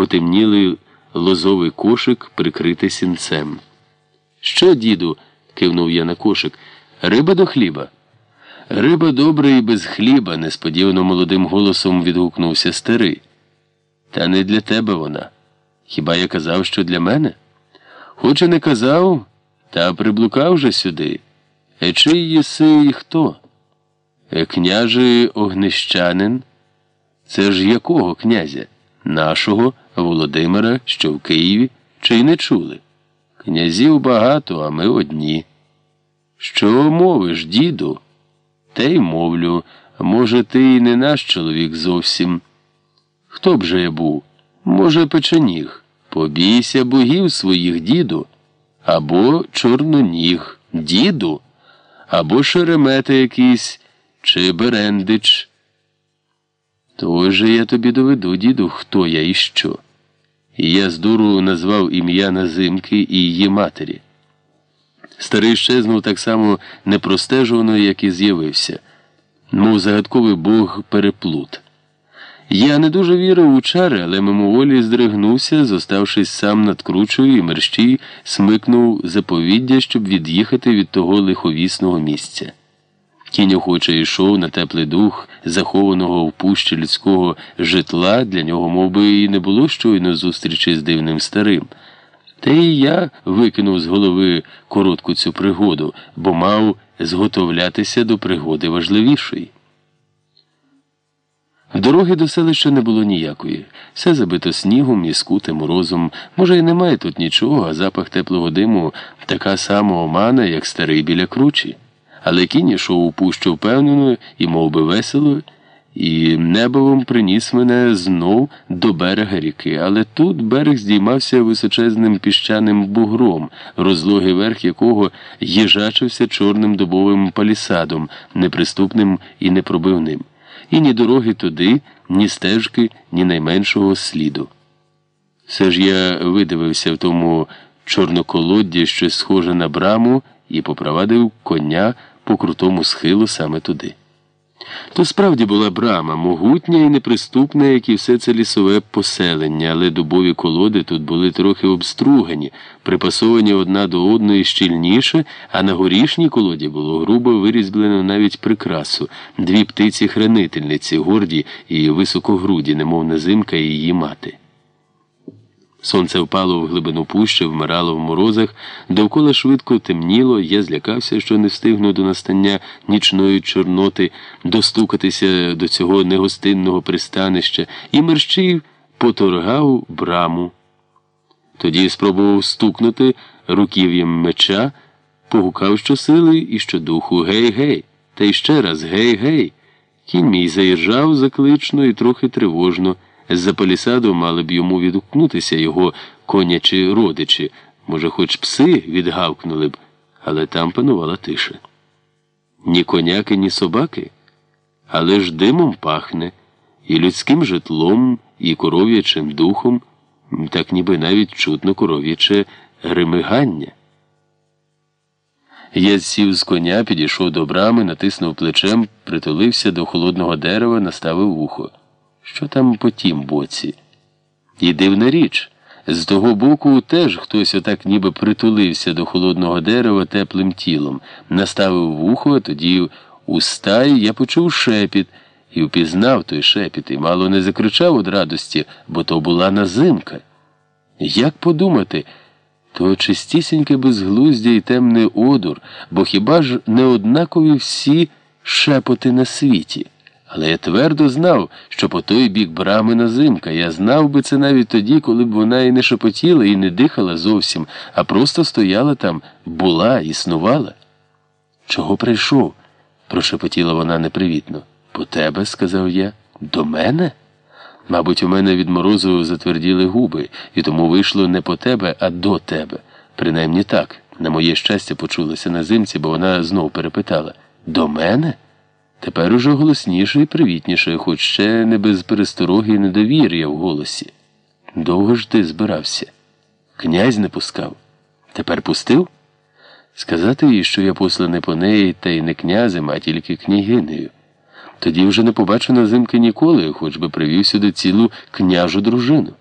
потемнілий лозовий кошик, прикритий сінцем. Що, діду? кивнув я на кошик. Риба до хліба. Риба добра і без хліба, несподівано молодим голосом відгукнувся старий. Та не для тебе вона. Хіба я казав, що для мене? Хоч і не казав, та приблукав же сюди. Е чий єси і хто? Е, княже огнищанин? Це ж якого князя? Нашого Володимира, що в Києві, чи й не чули? Князів багато, а ми одні. Що мовиш, діду? Те й мовлю, може, ти й не наш чоловік зовсім. Хто б же я був? Може, печеніг. Побійся богів своїх діду, або чорноніг, діду, або шеремета якийсь, чи берендич. То же я тобі доведу, діду, хто я і що. І я з дуру назвав ім'я Назимки і її матері. Старий щезнув так само непростежувано, як і з'явився, мов загадковий бог переплут. Я не дуже вірив у чари, але мимоволі здригнувся, зоставшись сам над кручою, і мерщій смикнув заповіддя, щоб від'їхати від того лиховісного місця. Кінь охоче йшов на теплий дух, захованого в пущі людського житла, для нього мов би, і не було щойно зустрічі з дивним старим. Та і я викинув з голови коротку цю пригоду, бо мав зготовлятися до пригоди важливішої. Дороги до селища не було ніякої. Все забито снігом і скутим морозом. Може, і немає тут нічого, а запах теплого диму така сама омана, як старий біля кручі. Але кінь йшов у пущу впевнено і мов би, весело, і небовом приніс мене знов до берега ріки. Але тут берег здіймався височезним піщаним бугром, розлогий верх якого їжачився чорним добовим палісадом, неприступним і непробивним. І ні дороги туди, ні стежки, ні найменшого сліду. Все ж я видивився в тому чорноколодді, щось схоже на браму, і попровадив коня по крутому схилу саме туди. То справді була брама, могутня і неприступна, як і все це лісове поселення, але дубові колоди тут були трохи обстругані, припасовані одна до одної щільніше, а на горішній колоді було грубо вирізблено навіть прикрасу дві птиці-хранительниці, горді і високогруді, немов назимка її мати. Сонце впало в глибину пущі, вмирало в морозах, довкола швидко темніло, я злякався, що не встигну до настання нічної чорноти достукатися до цього негостинного пристанища, і мерщій поторгав браму. Тоді спробував стукнути руків'ям меча, погукав щосили і щодуху гей, гей, та й ще раз гей, гей. Кінь мій заїжджав заклично і трохи тривожно. З-за палісаду мали б йому відгукнутися його конячі родичі, може, хоч пси відгавкнули б, але там панувала тиша. Ні коняки, ні собаки, але ж димом пахне, і людським житлом, і коров'ячим духом, так ніби навіть чутно коров'яче гримигання. Я сів з коня, підійшов до брами, натиснув плечем, притулився до холодного дерева, наставив вухо. Що там по тім боці? І дивна річ, з того боку теж хтось отак ніби притулився до холодного дерева теплим тілом, наставив вухо, а тоді у стаї я почув шепіт і впізнав той шепіт, і мало не закричав від радості, бо то була назимка. Як подумати, то чистісіньке безглуздя і темний одур, бо хіба ж не однакові всі шепоти на світі? Але я твердо знав, що по той бік брами назимка. Я знав би це навіть тоді, коли б вона і не шепотіла, і не дихала зовсім, а просто стояла там, була, існувала. Чого прийшов? прошепотіла вона непривітно. По тебе, сказав я. До мене? Мабуть, у мене від морозу затверділи губи, і тому вийшло не по тебе, а до тебе. Принаймні так, на моє щастя, почулося на зимці, бо вона знов перепитала До мене? Тепер уже голосніше і привітніше, хоч ще не без перестороги і недовір'я в голосі. Довго ж ти збирався? Князь не пускав. Тепер пустив? Сказати їй, що я посланий по неї, та й не князем, а тільки княгинею. Тоді вже не побачу на зимки ніколи, хоч би привів сюди цілу княжу дружину.